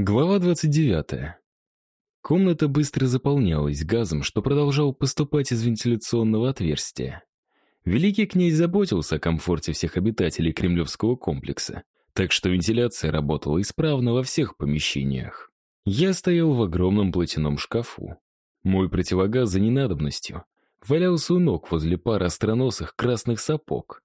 Глава 29. Комната быстро заполнялась газом, что продолжал поступать из вентиляционного отверстия. Великий князь заботился о комфорте всех обитателей кремлевского комплекса, так что вентиляция работала исправно во всех помещениях. Я стоял в огромном платяном шкафу. Мой противогаз за ненадобностью валялся у ног возле пары остроносых красных сапог.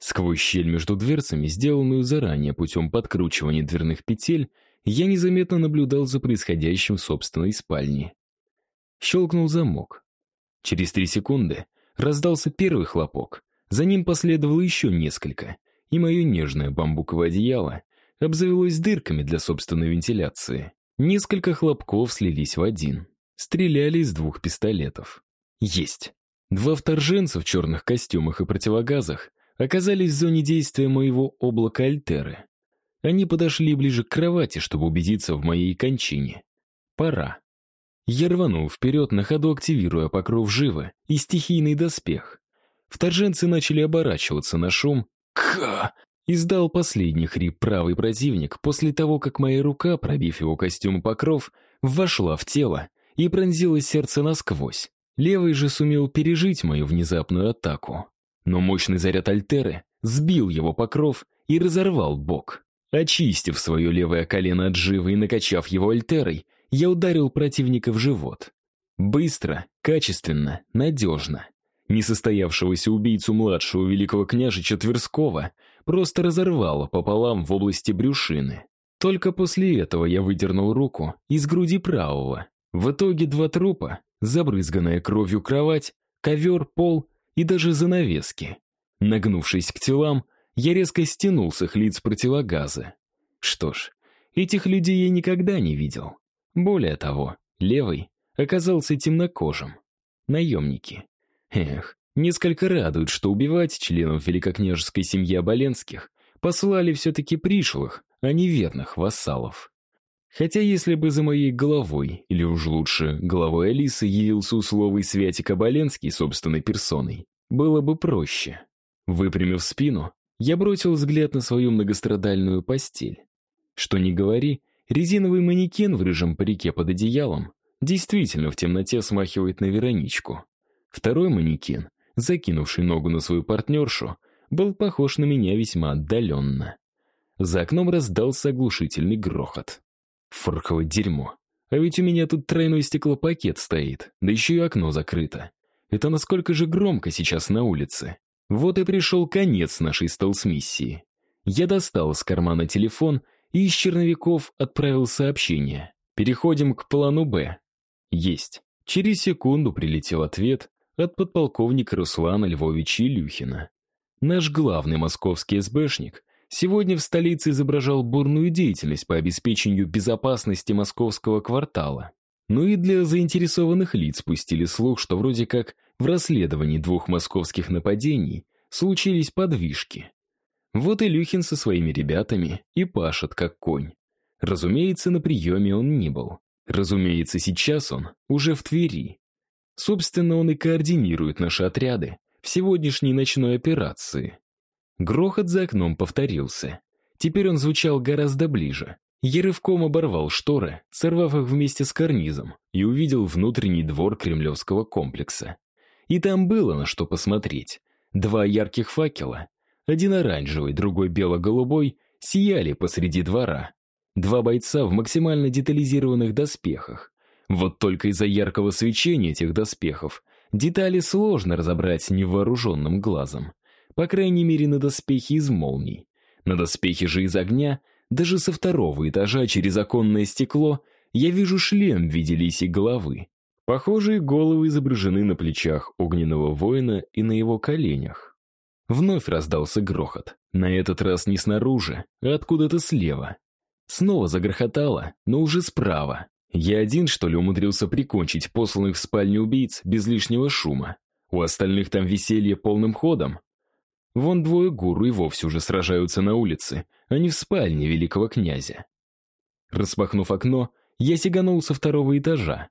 Сквозь щель между дверцами, сделанную заранее путем подкручивания дверных петель, я незаметно наблюдал за происходящим в собственной спальне. Щелкнул замок. Через три секунды раздался первый хлопок, за ним последовало еще несколько, и мое нежное бамбуковое одеяло обзавелось дырками для собственной вентиляции. Несколько хлопков слились в один. Стреляли из двух пистолетов. Есть. Два вторженца в черных костюмах и противогазах оказались в зоне действия моего облака Альтеры. Они подошли ближе к кровати, чтобы убедиться в моей кончине. Пора. Я рванул вперед, на ходу активируя покров живы и стихийный доспех. Вторженцы начали оборачиваться на шум. «Ка!» Издал последний хрип правый противник после того, как моя рука, пробив его костюм покров, вошла в тело и пронзила сердце насквозь. Левый же сумел пережить мою внезапную атаку. Но мощный заряд Альтеры сбил его покров и разорвал бок. Очистив свое левое колено от живы и накачав его альтерой, я ударил противника в живот. Быстро, качественно, надежно. Несостоявшегося убийцу младшего великого княжича Тверского просто разорвало пополам в области брюшины. Только после этого я выдернул руку из груди правого. В итоге два трупа, забрызганная кровью кровать, ковер, пол и даже занавески. Нагнувшись к телам, я резко стянул с их лиц противогазы. Что ж, этих людей я никогда не видел. Более того, левый оказался темнокожим. Наемники. Эх, несколько радует, что убивать членов великокняжеской семьи Оболенских послали все-таки пришлых, а не верных вассалов. Хотя если бы за моей головой, или уж лучше, головой Алисы явился условый Святик Оболенский собственной персоной, было бы проще. Выпрямив спину, я бросил взгляд на свою многострадальную постель. Что ни говори, резиновый манекен в рыжем парике под одеялом действительно в темноте смахивает на Вероничку. Второй манекен, закинувший ногу на свою партнершу, был похож на меня весьма отдаленно. За окном раздался оглушительный грохот. Форковое дерьмо. А ведь у меня тут тройной стеклопакет стоит, да еще и окно закрыто. Это насколько же громко сейчас на улице. Вот и пришел конец нашей стелс-миссии. Я достал из кармана телефон и из черновиков отправил сообщение. Переходим к плану «Б». Есть. Через секунду прилетел ответ от подполковника Руслана Львовича Илюхина. Наш главный московский СБшник сегодня в столице изображал бурную деятельность по обеспечению безопасности московского квартала. Ну и для заинтересованных лиц пустили слух, что вроде как в расследовании двух московских нападений случились подвижки. Вот Илюхин со своими ребятами и пашет как конь. Разумеется, на приеме он не был. Разумеется, сейчас он уже в Твери. Собственно, он и координирует наши отряды в сегодняшней ночной операции. Грохот за окном повторился. Теперь он звучал гораздо ближе. Я рывком оборвал шторы, сорвав их вместе с карнизом, и увидел внутренний двор кремлевского комплекса. И там было на что посмотреть. Два ярких факела, один оранжевый, другой бело-голубой, сияли посреди двора. Два бойца в максимально детализированных доспехах. Вот только из-за яркого свечения этих доспехов детали сложно разобрать невооруженным глазом. По крайней мере, на доспехи из молний. На доспехи же из огня, даже со второго этажа через оконное стекло, я вижу шлем в виде лисьей головы. Похожие головы изображены на плечах огненного воина и на его коленях. Вновь раздался грохот. На этот раз не снаружи, а откуда-то слева. Снова загрохотало, но уже справа. Я один, что ли, умудрился прикончить посланных в спальню убийц без лишнего шума. У остальных там веселье полным ходом. Вон двое гуру и вовсе уже сражаются на улице, а не в спальне великого князя. Распахнув окно, я сиганул со второго этажа.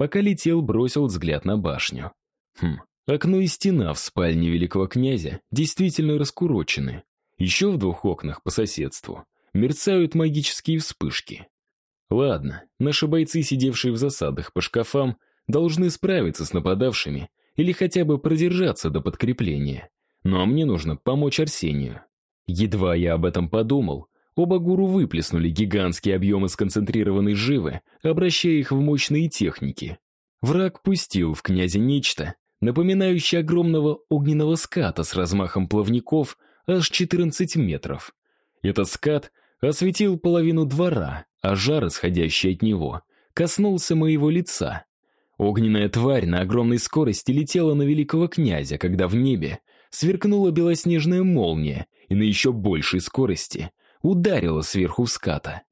Пока летел, бросил взгляд на башню. Хм, окно и стена в спальне великого князя действительно раскурочены. Еще в двух окнах по соседству мерцают магические вспышки. Ладно, наши бойцы, сидевшие в засадах по шкафам, должны справиться с нападавшими или хотя бы продержаться до подкрепления. Но мне нужно помочь Арсению. Едва я об этом подумал, оба гуру выплеснули гигантские объемы сконцентрированной живы, обращая их в мощные техники. Враг пустил в князя нечто, напоминающее огромного огненного ската с размахом плавников аж 14 метров. Этот скат осветил половину двора, а жар, исходящий от него, коснулся моего лица. Огненная тварь на огромной скорости летела на великого князя, когда в небе сверкнула белоснежная молния и на еще большей скорости ударила сверху ската.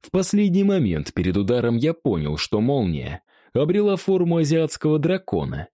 В последний момент перед ударом я понял, что молния обрела форму азиатского дракона.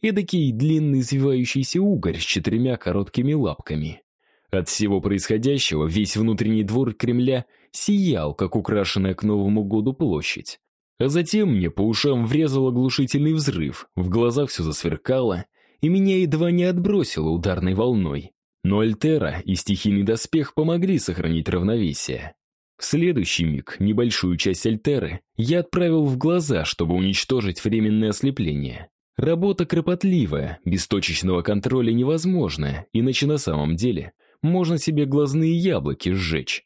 Эдакий длинный извивающийся угорь с четырьмя короткими лапками. От всего происходящего весь внутренний двор Кремля сиял, как украшенная к Новому году площадь. А затем мне по ушам врезал оглушительный взрыв, в глазах все засверкало, и меня едва не отбросило ударной волной. Но Альтера и стихийный доспех помогли сохранить равновесие. В следующий миг небольшую часть Альтеры я отправил в глаза, чтобы уничтожить временное ослепление. Работа кропотливая, без точечного контроля невозможная, иначе на самом деле можно себе глазные яблоки сжечь.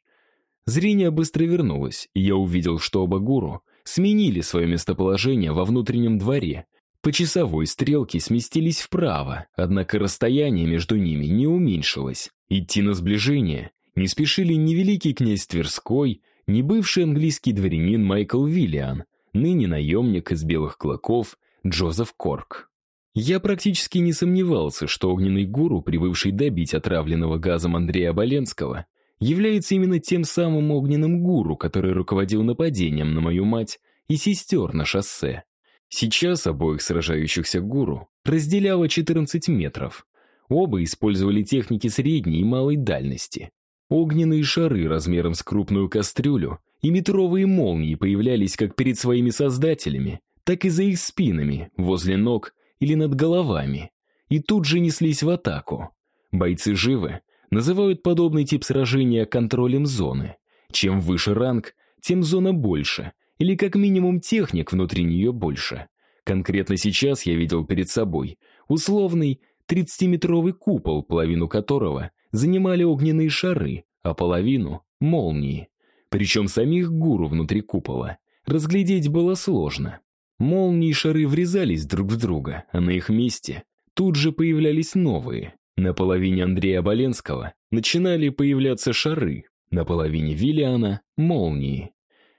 Зрение быстро вернулось, и я увидел, что оба гуру сменили свое местоположение во внутреннем дворе. По часовой стрелке сместились вправо, однако расстояние между ними не уменьшилось. Идти на сближение не спешили ни великий князь Тверской, ни бывший английский дворянин Майкл Виллиан, ныне наемник из белых клоков Джозеф Корк. Я практически не сомневался, что огненный гуру, прибывший добить отравленного газом Андрея Боленского, является именно тем самым огненным гуру, который руководил нападением на мою мать и сестер на шоссе. Сейчас обоих сражающихся гуру разделяло 14 метров. Оба использовали техники средней и малой дальности. Огненные шары размером с крупную кастрюлю и метровые молнии появлялись как перед своими создателями, так и за их спинами, возле ног или над головами, и тут же неслись в атаку. Бойцы живы, называют подобный тип сражения контролем зоны. Чем выше ранг, тем зона больше, или как минимум техник внутри нее больше. Конкретно сейчас я видел перед собой условный 30-метровый купол, половину которого занимали огненные шары, а половину — молнии. Причем самих гуру внутри купола разглядеть было сложно. Молнии и шары врезались друг в друга, а на их месте тут же появлялись новые. На половине Андрея Боленского начинали появляться шары, на половине Виллиана — молнии.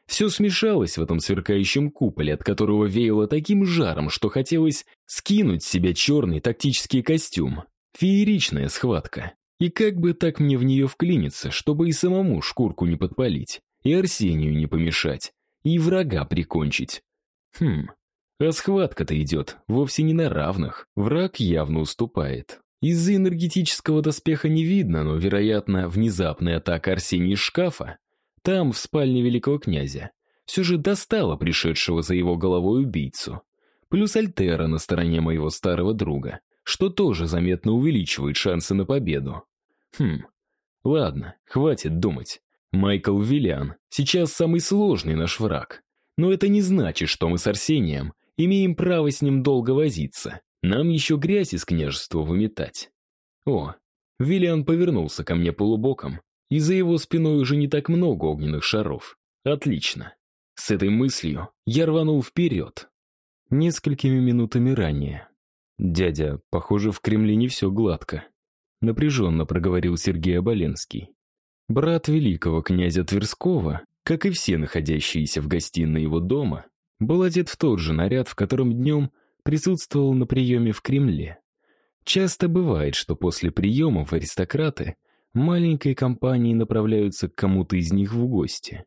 Все смешалось в этом сверкающем куполе, от которого веяло таким жаром, что хотелось скинуть с себя черный тактический костюм. Фееричная схватка. И как бы так мне в нее вклиниться, чтобы и самому шкурку не подпалить, и Арсению не помешать, и врага прикончить? Хм, а схватка-то идет вовсе не на равных, враг явно уступает. Из-за энергетического доспеха не видно, но, вероятно, внезапная атака Арсения из шкафа, там, в спальне великого князя, все же достала пришедшего за его головой убийцу. Плюс Альтера на стороне моего старого друга, что тоже заметно увеличивает шансы на победу. Хм, ладно, хватит думать. Майкл Виллиан сейчас самый сложный наш враг. Но это не значит, что мы с Арсением имеем право с ним долго возиться. Нам еще грязь из княжества выметать. О, Виллиан повернулся ко мне полубоком, и за его спиной уже не так много огненных шаров. Отлично. С этой мыслью я рванул вперед. Несколькими минутами ранее. «Дядя, похоже, в Кремле не все гладко», — напряженно проговорил Сергей Оболенский. Брат великого князя Тверского, как и все находящиеся в гостиной его дома, был одет в тот же наряд, в котором днем присутствовал на приеме в Кремле. Часто бывает, что после приемов аристократы маленькой компанией направляются к кому-то из них в гости.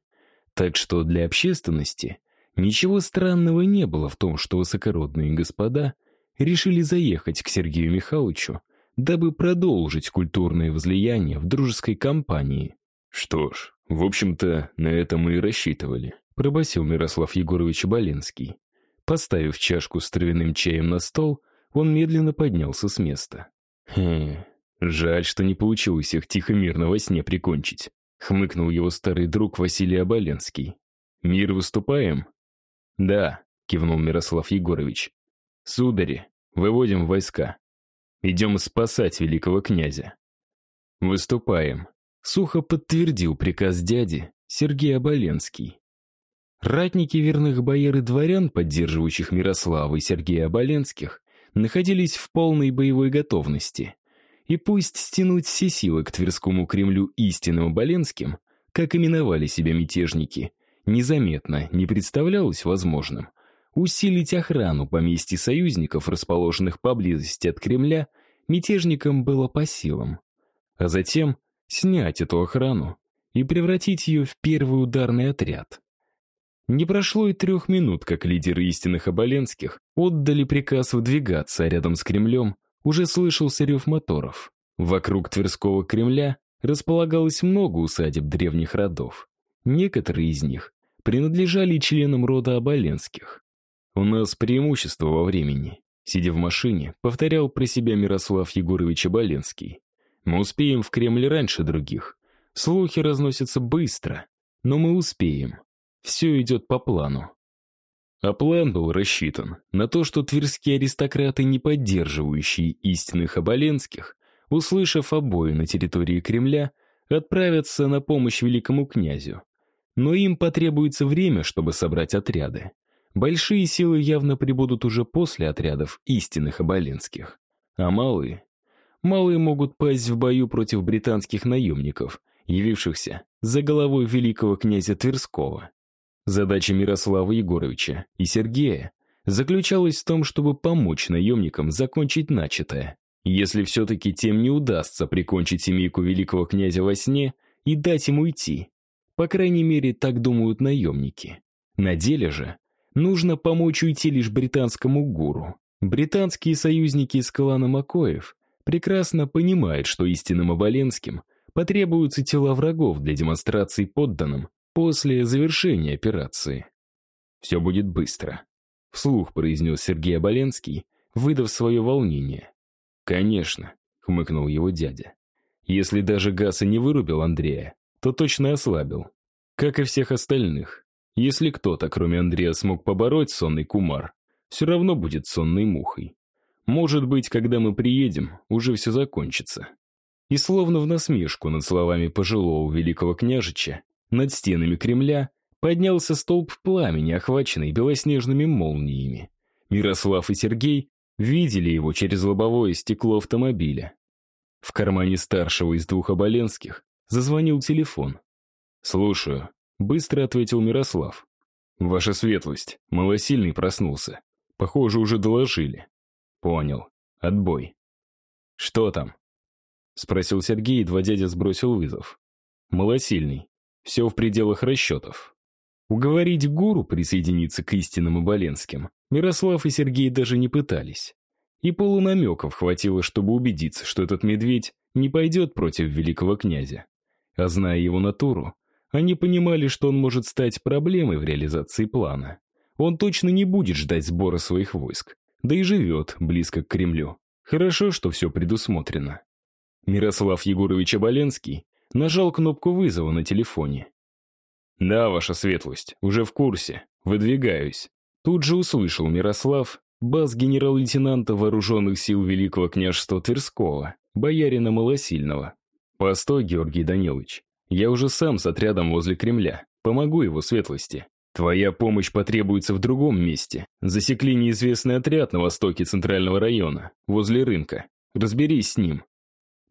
Так что для общественности ничего странного не было в том, что высокородные господа — решили заехать к Сергею Михайловичу, дабы продолжить культурное возлияние в дружеской компании. Что ж, в общем-то, на это мы и рассчитывали, пробасил Мирослав Егорович Боленский. Поставив чашку с травяным чаем на стол, он медленно поднялся с места. Хм, жаль, что не получилось их тихо-мирно во сне прикончить, хмыкнул его старый друг Василий Оболенский. «Мир выступаем?» «Да», — кивнул Мирослав Егорович. «Судари, выводим войска. Идем спасать великого князя». «Выступаем», — сухо подтвердил приказ дяди Сергей Оболенский. Ратники верных бояр и дворян, поддерживающих Мирослава и Сергея Оболенских, находились в полной боевой готовности. И пусть стянуть все силы к Тверскому Кремлю истинным Оболенским, как именовали себя мятежники, незаметно не представлялось возможным. Усилить охрану поместья союзников, расположенных поблизости от Кремля, мятежникам было по силам. А затем снять эту охрану и превратить ее в первый ударный отряд. Не прошло и трех минут, как лидеры истинных Оболенских отдали приказ выдвигаться, рядом с Кремлем уже слышался рев моторов. Вокруг Тверского Кремля располагалось много усадеб древних родов. Некоторые из них принадлежали членам рода Оболенских. «У нас преимущество во времени», — сидя в машине, повторял про себя Мирослав Егорович Оболенский. «Мы успеем в Кремль раньше других. Слухи разносятся быстро, но мы успеем. Все идет по плану. А план был рассчитан на то, что тверские аристократы, не поддерживающие истинных оболенских, услышав обои на территории Кремля, отправятся на помощь великому князю. Но им потребуется время, чтобы собрать отряды. Большие силы явно прибудут уже после отрядов истинных оболенских. А малые? Малые могут пасть в бою против британских наемников, явившихся за головой великого князя Тверского. Задача Мирослава Егоровича и Сергея заключалась в том, чтобы помочь наемникам закончить начатое. Если все-таки тем не удастся прикончить семейку великого князя во сне и дать им уйти. По крайней мере, так думают наемники. На деле же нужно помочь уйти лишь британскому гуру. Британские союзники из клана Макоев прекрасно понимают, что истинным Оболенским потребуются тела врагов для демонстрации подданным после завершения операции. «Все будет быстро», — вслух произнес Сергей Оболенский, выдав свое волнение. «Конечно», — хмыкнул его дядя. «Если даже Гаса не вырубил Андрея, то точно ослабил. Как и всех остальных. Если кто-то, кроме Андрея, смог побороть сонный кумар, все равно будет сонной мухой. Может быть, когда мы приедем, уже все закончится». И словно в насмешку над словами пожилого великого княжича, над стенами Кремля поднялся столб пламени, охваченный белоснежными молниями. Мирослав и Сергей видели его через лобовое стекло автомобиля. В кармане старшего из двух оболенских зазвонил телефон. «Слушаю», — быстро ответил Мирослав. «Ваша светлость, малосильный проснулся. Похоже, уже доложили». «Понял. Отбой». «Что там?» — спросил Сергей, едва дядя сбросил вызов. «Малосильный. Все в пределах расчетов. Уговорить гуру присоединиться к истинным Оболенским Мирослав и Сергей даже не пытались. И полунамеков хватило, чтобы убедиться, что этот медведь не пойдет против великого князя. А зная его натуру, они понимали, что он может стать проблемой в реализации плана. Он точно не будет ждать сбора своих войск, да и живет близко к Кремлю. Хорошо, что все предусмотрено. Мирослав Егорович Оболенский Нажал кнопку вызова на телефоне. «Да, ваша светлость, уже в курсе. Выдвигаюсь». Тут же услышал Мирослав бас генерал-лейтенанта вооруженных сил Великого княжества Тверского, боярина Малосильного. «Постой, Георгий Данилович. Я уже сам с отрядом возле Кремля. Помогу его светлости. Твоя помощь потребуется в другом месте. Засекли неизвестный отряд на востоке центрального района, возле рынка. Разберись с ним».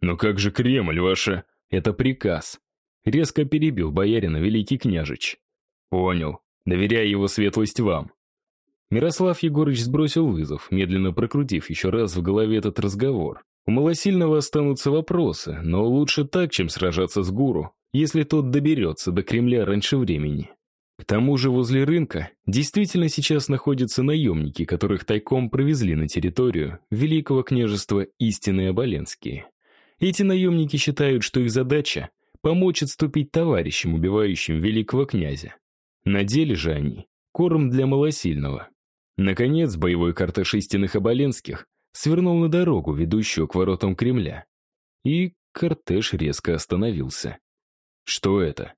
«Но как же Кремль, ваша...» Это приказ. Резко перебил боярина великий княжич. Понял. Доверяя его светлость вам. Мирослав Егорыч сбросил вызов, медленно прокрутив еще раз в голове этот разговор. У малосильного останутся вопросы, но лучше так, чем сражаться с гуру, если тот доберется до Кремля раньше времени. К тому же возле рынка действительно сейчас находятся наемники, которых тайком провезли на территорию Великого княжества истинные Оболенские. Эти наемники считают, что их задача — помочь отступить товарищам, убивающим великого князя. На деле же они — корм для малосильного. Наконец, боевой кортеж истинных Оболенских свернул на дорогу, ведущую к воротам Кремля. И кортеж резко остановился. Что это?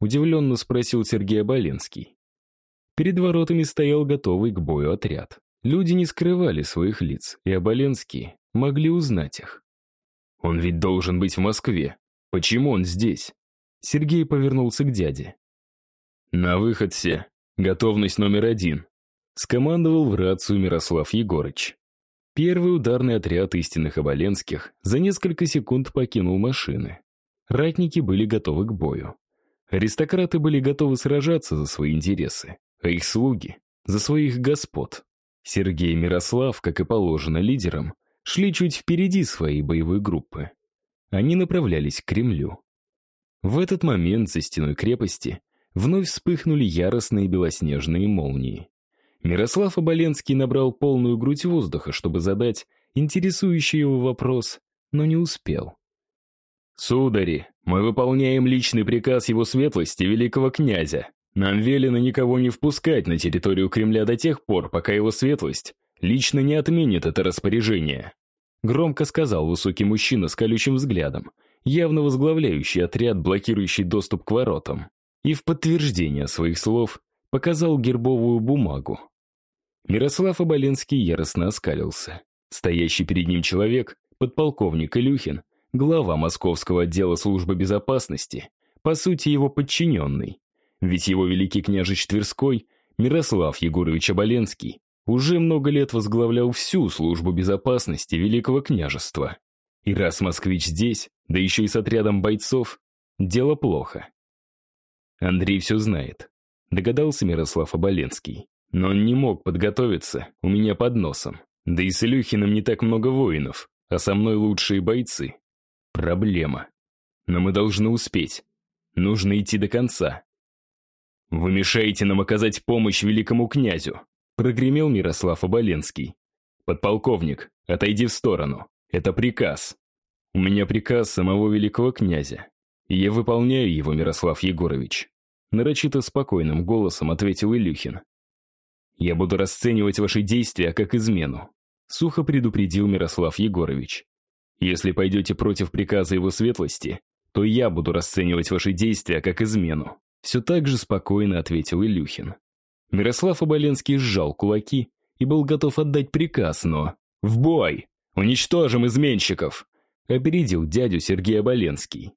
Удивленно спросил Сергей Оболенский. Перед воротами стоял готовый к бою отряд. Люди не скрывали своих лиц, и Оболенские могли узнать их. «Он ведь должен быть в Москве. Почему он здесь?» Сергей повернулся к дяде. «На выход все. Готовность номер один», — скомандовал в рацию Мирослав Егорыч. Первый ударный отряд истинных Оболенских за несколько секунд покинул машины. Ратники были готовы к бою. Аристократы были готовы сражаться за свои интересы, а их слуги — за своих господ. Сергей Мирослав, как и положено лидерам, шли чуть впереди своей боевой группы. Они направлялись к Кремлю. В этот момент за стеной крепости вновь вспыхнули яростные белоснежные молнии. Мирослав Оболенский набрал полную грудь воздуха, чтобы задать интересующий его вопрос, но не успел. «Судари, мы выполняем личный приказ его светлости, великого князя. Нам велено никого не впускать на территорию Кремля до тех пор, пока его светлость лично не отменит это распоряжение», громко сказал высокий мужчина с колючим взглядом, явно возглавляющий отряд, блокирующий доступ к воротам. И в подтверждение своих слов показал гербовую бумагу. Мирослав Оболенский яростно оскалился. Стоящий перед ним человек, подполковник Илюхин, глава Московского отдела службы безопасности, по сути его подчиненный. Ведь его великий княжич Тверской, Мирослав Егорович Оболенский, уже много лет возглавлял всю службу безопасности Великого княжества. И раз москвич здесь, да еще и с отрядом бойцов, дело плохо. Андрей все знает, догадался Мирослав Оболенский. Но он не мог подготовиться у меня под носом. Да и с Илюхиным не так много воинов, а со мной лучшие бойцы. Проблема. Но мы должны успеть. Нужно идти до конца. «Вы мешаете нам оказать помощь великому князю», прогремел Мирослав Оболенский. «Подполковник, отойди в сторону. Это приказ. У меня приказ самого великого князя. И я выполняю его, Мирослав Егорович». Нарочито спокойным голосом ответил Илюхин. Я буду расценивать ваши действия как измену», — сухо предупредил Мирослав Егорович. «Если пойдете против приказа его светлости, то я буду расценивать ваши действия как измену», — все так же спокойно ответил Илюхин. Мирослав Оболенский сжал кулаки и был готов отдать приказ, но... «В бой! Уничтожим изменщиков!» — опередил дядю Сергей Оболенский.